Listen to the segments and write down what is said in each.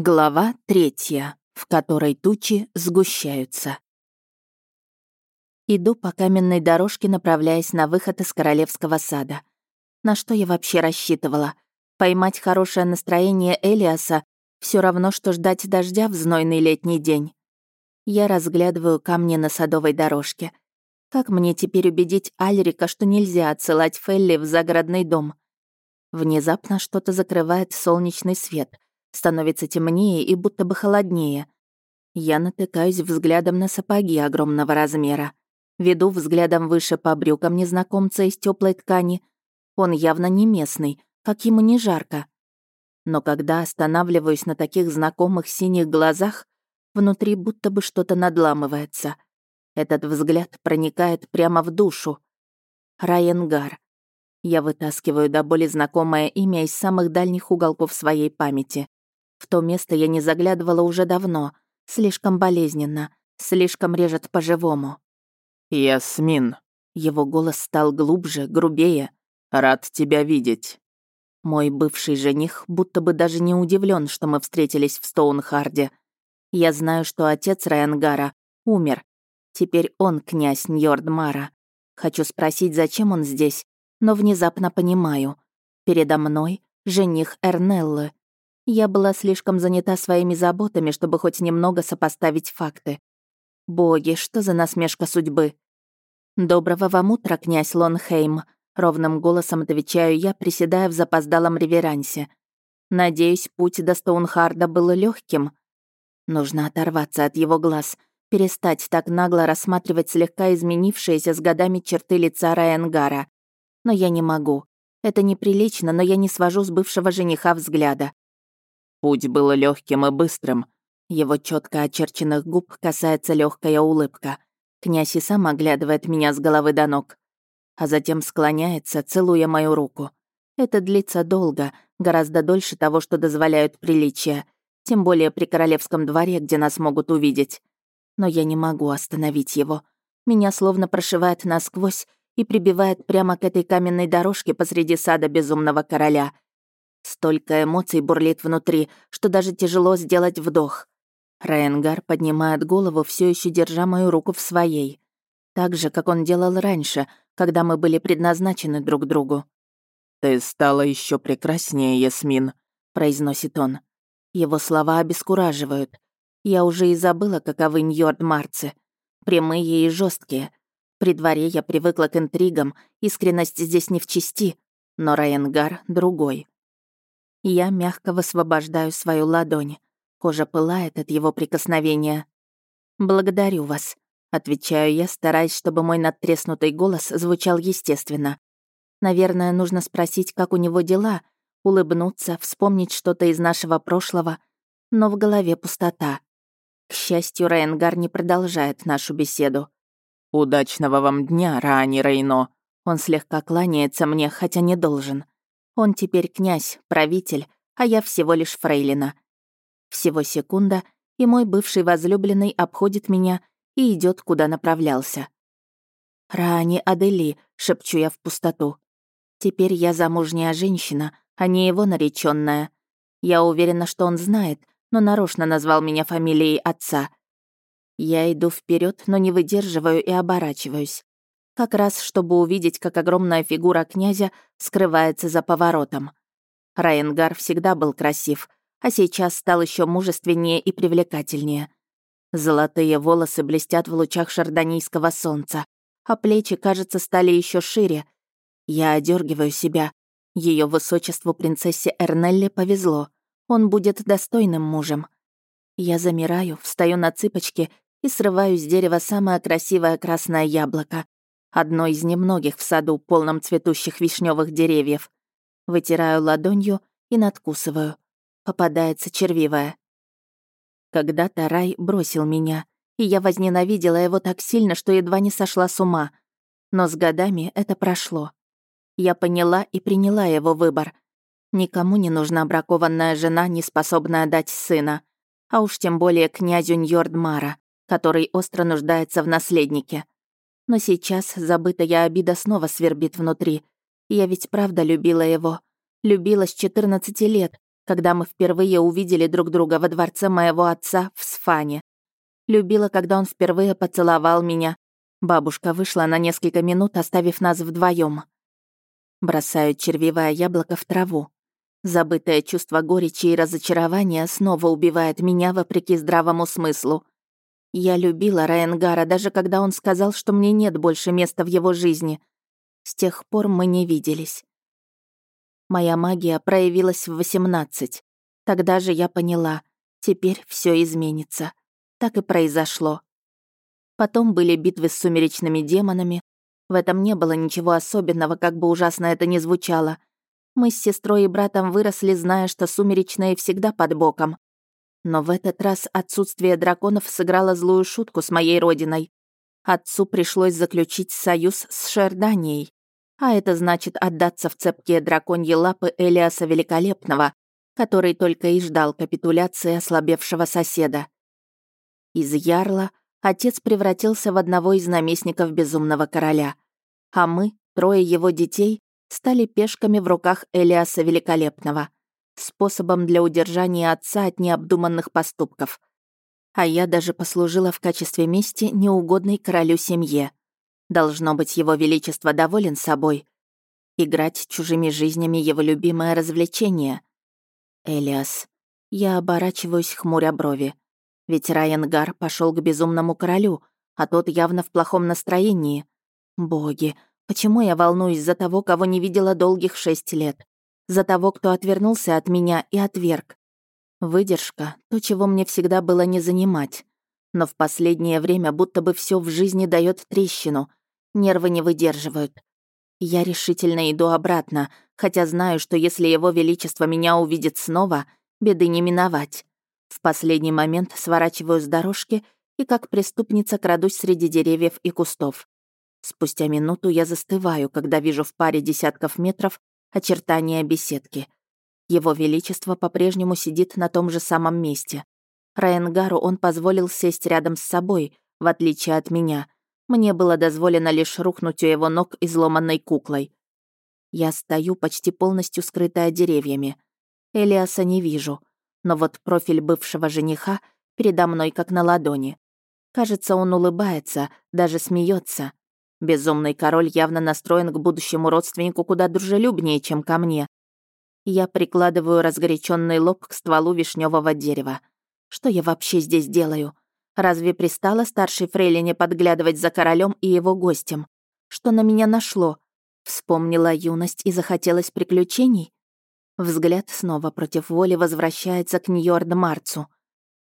Глава третья, в которой тучи сгущаются. Иду по каменной дорожке, направляясь на выход из королевского сада. На что я вообще рассчитывала? Поймать хорошее настроение Элиаса все равно, что ждать дождя в знойный летний день. Я разглядываю камни на садовой дорожке. Как мне теперь убедить Альрика, что нельзя отсылать Фелли в загородный дом? Внезапно что-то закрывает солнечный свет — Становится темнее и будто бы холоднее. Я натыкаюсь взглядом на сапоги огромного размера. Веду взглядом выше по брюкам незнакомца из теплой ткани. Он явно не местный, как ему не жарко. Но когда останавливаюсь на таких знакомых синих глазах, внутри будто бы что-то надламывается. Этот взгляд проникает прямо в душу. Райенгар. Я вытаскиваю до боли знакомое имя из самых дальних уголков своей памяти. В то место я не заглядывала уже давно. Слишком болезненно, слишком режет по-живому. «Ясмин». Его голос стал глубже, грубее. «Рад тебя видеть». Мой бывший жених будто бы даже не удивлен, что мы встретились в Стоунхарде. Я знаю, что отец Райангара умер. Теперь он князь Ньордмара. Хочу спросить, зачем он здесь, но внезапно понимаю. Передо мной жених Эрнеллы. Я была слишком занята своими заботами, чтобы хоть немного сопоставить факты. Боги, что за насмешка судьбы? «Доброго вам утра, князь Лонхейм», — ровным голосом отвечаю я, приседая в запоздалом реверансе. «Надеюсь, путь до Стоунхарда был легким. Нужно оторваться от его глаз, перестать так нагло рассматривать слегка изменившиеся с годами черты лица Райангара. Но я не могу. Это неприлично, но я не свожу с бывшего жениха взгляда. Путь был легким и быстрым. Его четко очерченных губ касается легкая улыбка. Князь и сам оглядывает меня с головы до ног. А затем склоняется, целуя мою руку. Это длится долго, гораздо дольше того, что дозволяют приличия. Тем более при королевском дворе, где нас могут увидеть. Но я не могу остановить его. Меня словно прошивает насквозь и прибивает прямо к этой каменной дорожке посреди сада безумного короля — Столько эмоций бурлит внутри, что даже тяжело сделать вдох. Райангар поднимает голову, все еще держа мою руку в своей. Так же, как он делал раньше, когда мы были предназначены друг другу. «Ты стала еще прекраснее, Ясмин», — произносит он. Его слова обескураживают. Я уже и забыла, каковы Ньорд-марцы. Прямые и жесткие. При дворе я привыкла к интригам, искренность здесь не в чести, но Райангар другой. Я мягко высвобождаю свою ладонь. Кожа пылает от его прикосновения. «Благодарю вас», — отвечаю я, стараясь, чтобы мой надтреснутый голос звучал естественно. Наверное, нужно спросить, как у него дела, улыбнуться, вспомнить что-то из нашего прошлого, но в голове пустота. К счастью, Рейнгар не продолжает нашу беседу. «Удачного вам дня, Раани Рейно!» Он слегка кланяется мне, хотя не должен. Он теперь князь, правитель, а я всего лишь фрейлина. Всего секунда, и мой бывший возлюбленный обходит меня и идет, куда направлялся. «Рани Адели», — шепчу я в пустоту. «Теперь я замужняя женщина, а не его нареченная. Я уверена, что он знает, но нарочно назвал меня фамилией отца. Я иду вперед, но не выдерживаю и оборачиваюсь как раз чтобы увидеть, как огромная фигура князя скрывается за поворотом. Райенгар всегда был красив, а сейчас стал еще мужественнее и привлекательнее. Золотые волосы блестят в лучах шардонийского солнца, а плечи, кажется, стали еще шире. Я одергиваю себя. Ее высочеству принцессе Эрнелле повезло. Он будет достойным мужем. Я замираю, встаю на цыпочки и срываю с дерева самое красивое красное яблоко. Одно из немногих в саду, полном цветущих вишневых деревьев. Вытираю ладонью и надкусываю. Попадается червивая. Когда-то рай бросил меня, и я возненавидела его так сильно, что едва не сошла с ума. Но с годами это прошло. Я поняла и приняла его выбор. Никому не нужна бракованная жена, не способная дать сына. А уж тем более князю Ньордмара, который остро нуждается в наследнике. Но сейчас забытая обида снова свербит внутри. Я ведь правда любила его. Любила с 14 лет, когда мы впервые увидели друг друга во дворце моего отца в Сфане. Любила, когда он впервые поцеловал меня. Бабушка вышла на несколько минут, оставив нас вдвоем. Бросаю червивое яблоко в траву. Забытое чувство горечи и разочарования снова убивает меня вопреки здравому смыслу. Я любила Райангара, даже когда он сказал, что мне нет больше места в его жизни. С тех пор мы не виделись. Моя магия проявилась в 18. Тогда же я поняла, теперь все изменится. Так и произошло. Потом были битвы с сумеречными демонами. В этом не было ничего особенного, как бы ужасно это ни звучало. Мы с сестрой и братом выросли, зная, что сумеречные всегда под боком. Но в этот раз отсутствие драконов сыграло злую шутку с моей родиной. Отцу пришлось заключить союз с Шерданией. А это значит отдаться в цепкие драконьи лапы Элиаса Великолепного, который только и ждал капитуляции ослабевшего соседа. Из Ярла отец превратился в одного из наместников Безумного Короля, а мы, трое его детей, стали пешками в руках Элиаса Великолепного, способом для удержания отца от необдуманных поступков. А я даже послужила в качестве мести неугодной королю семье. Должно быть, его величество доволен собой. Играть чужими жизнями — его любимое развлечение. Элиас. Я оборачиваюсь, хмуря брови. Ведь Райан Гар пошел к безумному королю, а тот явно в плохом настроении. Боги, почему я волнуюсь за того, кого не видела долгих шесть лет? За того, кто отвернулся от меня и отверг. Выдержка — то, чего мне всегда было не занимать. Но в последнее время будто бы все в жизни дает трещину, Нервы не выдерживают. Я решительно иду обратно, хотя знаю, что если его величество меня увидит снова, беды не миновать. В последний момент сворачиваю с дорожки и как преступница крадусь среди деревьев и кустов. Спустя минуту я застываю, когда вижу в паре десятков метров очертания беседки. Его Величество по-прежнему сидит на том же самом месте. Райангару он позволил сесть рядом с собой, в отличие от меня — мне было дозволено лишь рухнуть у его ног изломанной куклой. Я стою почти полностью скрытая деревьями. Элиаса не вижу, но вот профиль бывшего жениха передо мной как на ладони. Кажется, он улыбается, даже смеется. Безумный король явно настроен к будущему родственнику куда дружелюбнее, чем ко мне. Я прикладываю разгоряченный лоб к стволу вишневого дерева. Что я вообще здесь делаю? Разве пристало старшей фрейлине подглядывать за королем и его гостем? Что на меня нашло? Вспомнила юность и захотелось приключений? Взгляд снова против воли возвращается к Ньорд Марцу.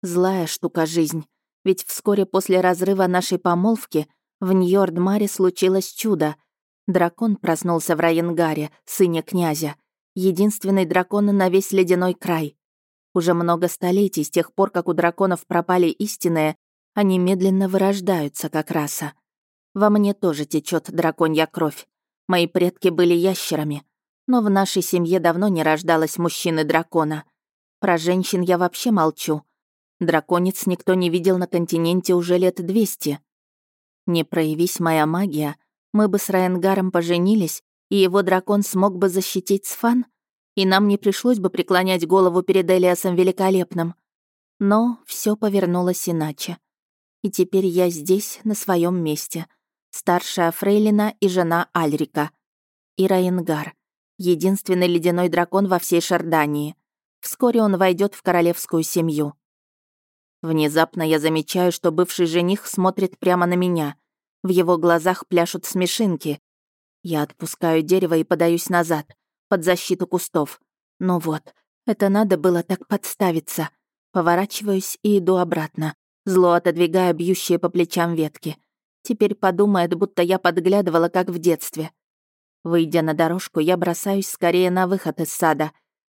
Злая штука жизнь. Ведь вскоре после разрыва нашей помолвки в Ньорд-Маре случилось чудо. Дракон проснулся в Райенгаре, сыне князя. Единственный дракон на весь ледяной край. Уже много столетий, с тех пор, как у драконов пропали истинные, они медленно вырождаются как раса. Во мне тоже течет драконья кровь. Мои предки были ящерами. Но в нашей семье давно не рождалось мужчины-дракона. Про женщин я вообще молчу. Драконец никто не видел на континенте уже лет двести. Не проявись моя магия, мы бы с Райангаром поженились, и его дракон смог бы защитить Сфан? и нам не пришлось бы преклонять голову перед Элиасом Великолепным. Но все повернулось иначе. И теперь я здесь, на своем месте. Старшая Фрейлина и жена Альрика. И Раингар. Единственный ледяной дракон во всей Шардании. Вскоре он войдет в королевскую семью. Внезапно я замечаю, что бывший жених смотрит прямо на меня. В его глазах пляшут смешинки. Я отпускаю дерево и подаюсь назад — под защиту кустов. Ну вот, это надо было так подставиться. Поворачиваюсь и иду обратно, зло отодвигая бьющие по плечам ветки. Теперь подумает, будто я подглядывала, как в детстве. Выйдя на дорожку, я бросаюсь скорее на выход из сада.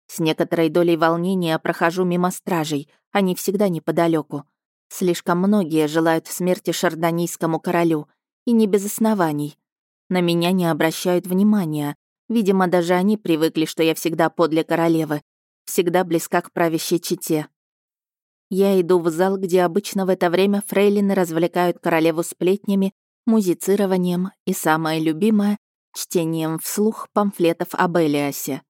С некоторой долей волнения прохожу мимо стражей, они всегда неподалеку. Слишком многие желают смерти шардонийскому королю, и не без оснований. На меня не обращают внимания, Видимо, даже они привыкли, что я всегда подле королевы, всегда близка к правящей чете. Я иду в зал, где обычно в это время фрейлины развлекают королеву сплетнями, музицированием и, самое любимое, чтением вслух памфлетов об Элиасе.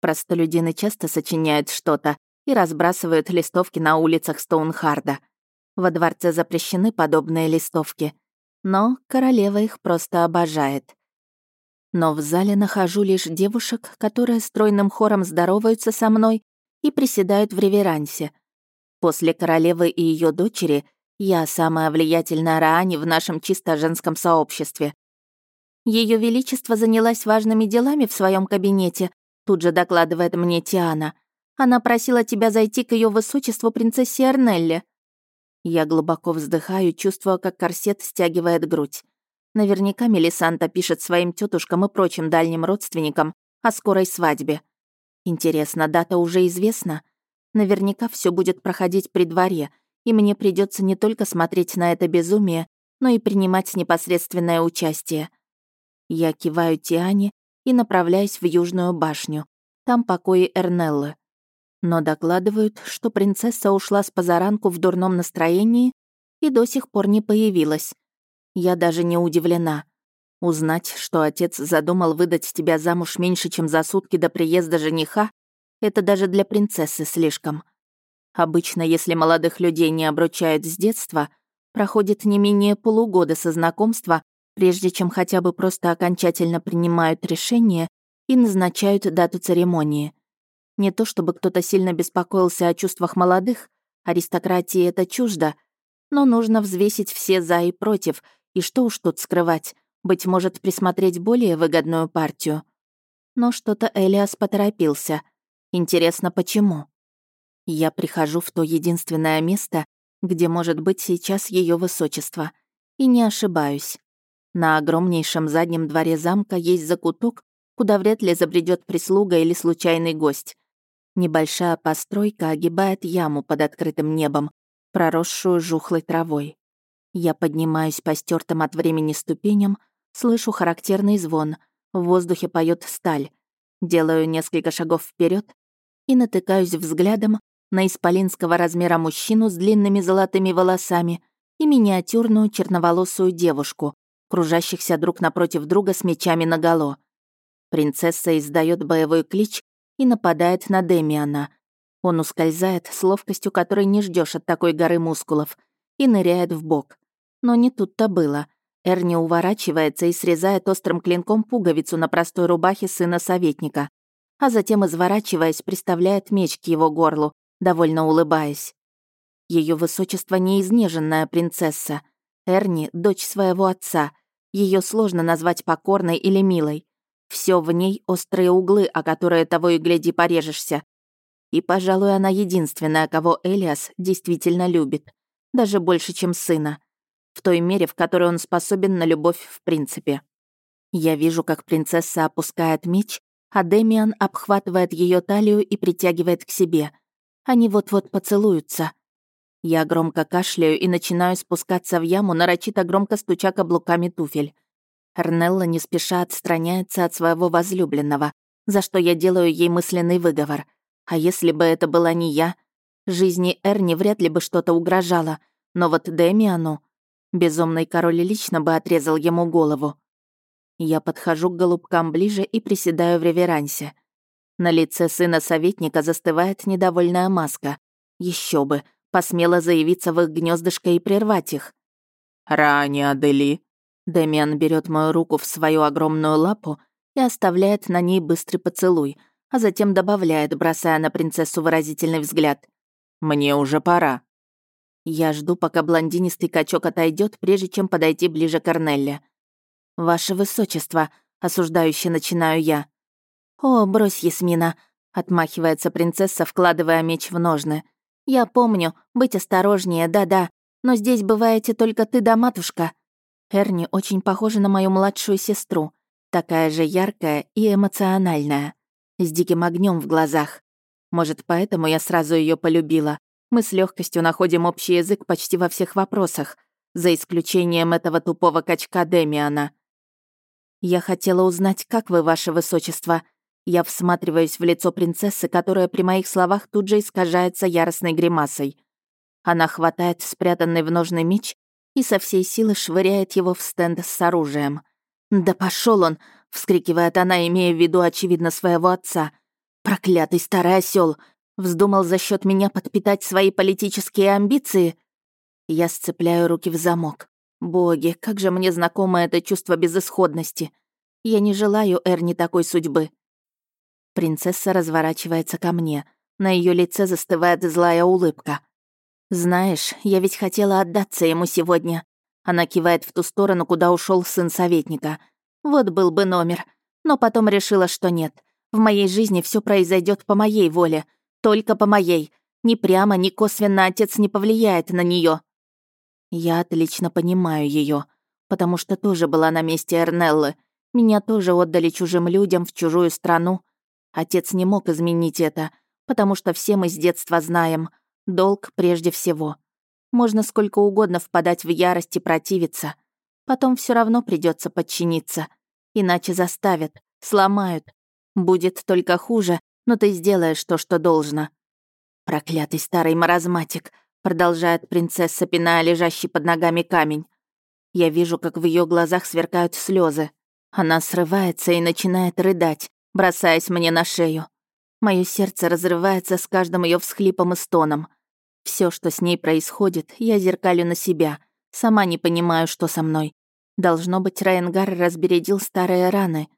Простолюдины часто сочиняют что-то и разбрасывают листовки на улицах Стоунхарда. Во дворце запрещены подобные листовки, но королева их просто обожает. Но в зале нахожу лишь девушек, которые стройным хором здороваются со мной и приседают в реверансе. После королевы и ее дочери я самая влиятельная Раани в нашем чисто женском сообществе. Ее Величество занялась важными делами в своем кабинете, тут же докладывает мне Тиана. Она просила тебя зайти к ее высочеству принцессе Эрнелле. Я глубоко вздыхаю, чувствуя, как корсет стягивает грудь. Наверняка Мелисанта пишет своим тетушкам и прочим дальним родственникам о скорой свадьбе. Интересно, дата уже известна? Наверняка все будет проходить при дворе — и мне придется не только смотреть на это безумие, но и принимать непосредственное участие. Я киваю Тиане и направляюсь в Южную башню. Там покои Эрнеллы. Но докладывают, что принцесса ушла с позаранку в дурном настроении и до сих пор не появилась. Я даже не удивлена. Узнать, что отец задумал выдать тебя замуж меньше, чем за сутки до приезда жениха, это даже для принцессы слишком. Обычно, если молодых людей не обручают с детства, проходит не менее полугода со знакомства, прежде чем хотя бы просто окончательно принимают решение и назначают дату церемонии. Не то чтобы кто-то сильно беспокоился о чувствах молодых, аристократии это чуждо, но нужно взвесить все «за» и «против», и что уж тут скрывать, быть может, присмотреть более выгодную партию. Но что-то Элиас поторопился. Интересно, почему? Я прихожу в то единственное место, где может быть сейчас ее высочество. И не ошибаюсь. На огромнейшем заднем дворе замка есть закуток, куда вряд ли забредет прислуга или случайный гость. Небольшая постройка огибает яму под открытым небом, проросшую жухлой травой. Я поднимаюсь по стертым от времени ступеням, слышу характерный звон, в воздухе поет сталь. Делаю несколько шагов вперед и натыкаюсь взглядом на исполинского размера мужчину с длинными золотыми волосами и миниатюрную черноволосую девушку, кружащихся друг напротив друга с мечами наголо. Принцесса издает боевой клич и нападает на Демиана. Он ускользает с ловкостью, которой не ждешь от такой горы мускулов, и ныряет в бок. Но не тут-то было. Эрни уворачивается и срезает острым клинком пуговицу на простой рубахе сына советника, а затем, изворачиваясь, приставляет меч к его горлу, довольно улыбаясь. Ее высочество неизнеженная принцесса. Эрни — дочь своего отца. Ее сложно назвать покорной или милой. Все в ней острые углы, о которые того и гляди порежешься. И, пожалуй, она единственная, кого Элиас действительно любит. Даже больше, чем сына. В той мере, в которой он способен на любовь в принципе. Я вижу, как принцесса опускает меч, а Демиан обхватывает ее талию и притягивает к себе — они вот-вот поцелуются. Я громко кашляю и начинаю спускаться в яму, нарочито громко стуча каблуками туфель. Эрнелла не спеша отстраняется от своего возлюбленного, за что я делаю ей мысленный выговор. А если бы это была не я? Жизни Эрни вряд ли бы что-то угрожало, но вот Демиану... Безумный король лично бы отрезал ему голову. Я подхожу к голубкам ближе и приседаю в реверансе. На лице сына советника застывает недовольная маска. Еще бы, посмела заявиться в их гнездышко и прервать их. «Ранее, Адели». Дэмиан берет мою руку в свою огромную лапу и оставляет на ней быстрый поцелуй, а затем добавляет, бросая на принцессу выразительный взгляд. «Мне уже пора». Я жду, пока блондинистый качок отойдет, прежде чем подойти ближе к Корнелле. «Ваше высочество», — осуждающе начинаю я. «О, брось, Ясмина», — отмахивается принцесса, вкладывая меч в ножны. «Я помню, быть осторожнее, да-да, но здесь бываете только ты да матушка». Эрни очень похожа на мою младшую сестру, такая же яркая и эмоциональная, с диким огнем в глазах. Может, поэтому я сразу ее полюбила. Мы с легкостью находим общий язык почти во всех вопросах, за исключением этого тупого качка Демиана. «Я хотела узнать, как вы, ваше высочество», я всматриваюсь в лицо принцессы, которая при моих словах тут же искажается яростной гримасой. Она хватает спрятанный в ножный меч и со всей силы швыряет его в стенд с оружием. «Да пошел он!» — вскрикивает она, имея в виду, очевидно, своего отца. Проклятый старый осел! Вздумал за счет меня подпитать свои политические амбиции? Я сцепляю руки в замок. Боги, как же мне знакомо это чувство безысходности. Я не желаю Эрни такой судьбы. Принцесса разворачивается ко мне. На ее лице застывает злая улыбка. «Знаешь, я ведь хотела отдаться ему сегодня». Она кивает в ту сторону, куда ушел сын советника. «Вот был бы номер. Но потом решила, что нет. В моей жизни все произойдет по моей воле. Только по моей. Ни прямо, ни косвенно отец не повлияет на нее. Я отлично понимаю ее, потому что тоже была на месте Эрнеллы. Меня тоже отдали чужим людям в чужую страну. Отец не мог изменить это, потому что все мы с детства знаем. Долг прежде всего. Можно сколько угодно впадать в ярость и противиться. Потом все равно придется подчиниться. Иначе заставят, сломают. Будет только хуже, но ты сделаешь то, что должно». «Проклятый старый маразматик», — продолжает принцесса, пиная лежащий под ногами камень. Я вижу, как в ее глазах сверкают слезы. Она срывается и начинает рыдать, бросаясь мне на шею. Мое сердце разрывается с каждым ее всхлипом и стоном. Все, что с ней происходит, я зеркалю на себя. Сама не понимаю, что со мной. Должно быть, Райенгар разбередил старые раны.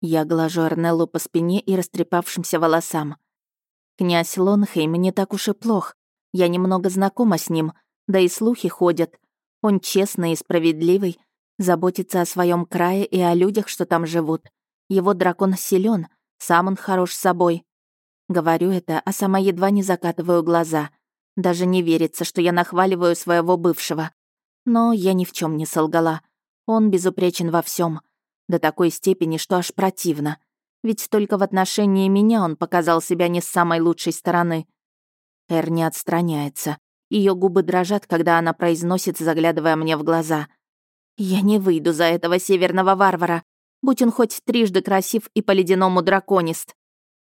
Я глажу Арнеллу по спине и растрепавшимся волосам. Князь Лонхейм не так уж и плох. Я немного знакома с ним, да и слухи ходят. Он честный и справедливый, заботится о своем крае и о людях, что там живут. Его дракон силен, сам он хорош собой. Говорю это, а сама едва не закатываю глаза. Даже не верится, что я нахваливаю своего бывшего. Но я ни в чем не солгала. Он безупречен во всем до такой степени, что аж противно. Ведь только в отношении меня он показал себя не с самой лучшей стороны. Эр не отстраняется. Ее губы дрожат, когда она произносит, заглядывая мне в глаза. «Я не выйду за этого северного варвара, будь он хоть трижды красив и по-ледяному драконист».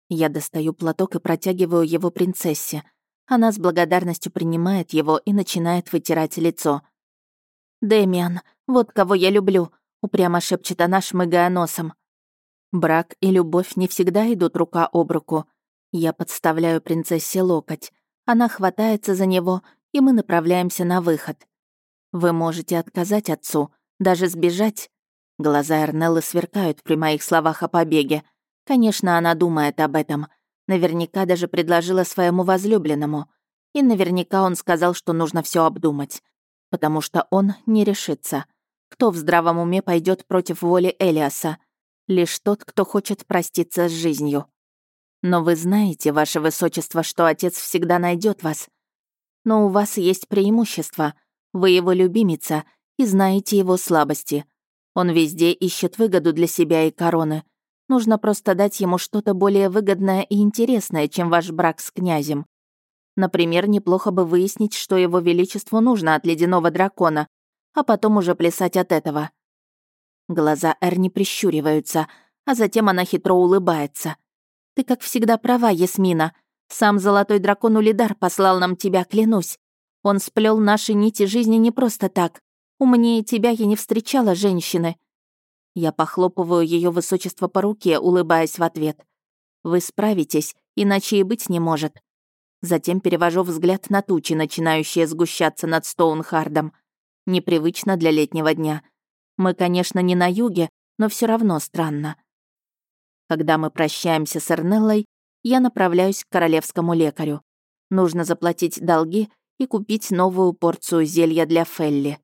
Я достаю платок и протягиваю его принцессе. Она с благодарностью принимает его и начинает вытирать лицо. «Дэмиан, вот кого я люблю упрямо шепчет она, шмыгая носом. Брак и любовь не всегда идут рука об руку. Я подставляю принцессе локоть. Она хватается за него, и мы направляемся на выход. Вы можете отказать отцу, даже сбежать. Глаза Эрнеллы сверкают при моих словах о побеге. Конечно, она думает об этом. Наверняка даже предложила своему возлюбленному. И наверняка он сказал, что нужно все обдумать. Потому что он не решится. Кто в здравом уме пойдет против воли Элиаса? Лишь тот, кто хочет проститься с жизнью. Но вы знаете, ваше высочество, что отец всегда найдет вас. Но у вас есть преимущество. Вы его любимица и знаете его слабости. Он везде ищет выгоду для себя и короны. Нужно просто дать ему что-то более выгодное и интересное, чем ваш брак с князем. Например, неплохо бы выяснить, что его величеству нужно от ледяного дракона, а потом уже плясать от этого. Глаза Эрни прищуриваются, а затем она хитро улыбается. «Ты, как всегда, права, Ясмина. Сам золотой дракон Улидар послал нам тебя, клянусь. Он сплел наши нити жизни не просто так. Умнее тебя я не встречала женщины». Я похлопываю ее высочество по руке, улыбаясь в ответ. «Вы справитесь, иначе и быть не может». Затем перевожу взгляд на тучи, начинающие сгущаться над Стоунхардом. Непривычно для летнего дня. Мы, конечно, не на юге, но все равно странно. Когда мы прощаемся с Эрнеллой, я направляюсь к королевскому лекарю. Нужно заплатить долги и купить новую порцию зелья для Фелли.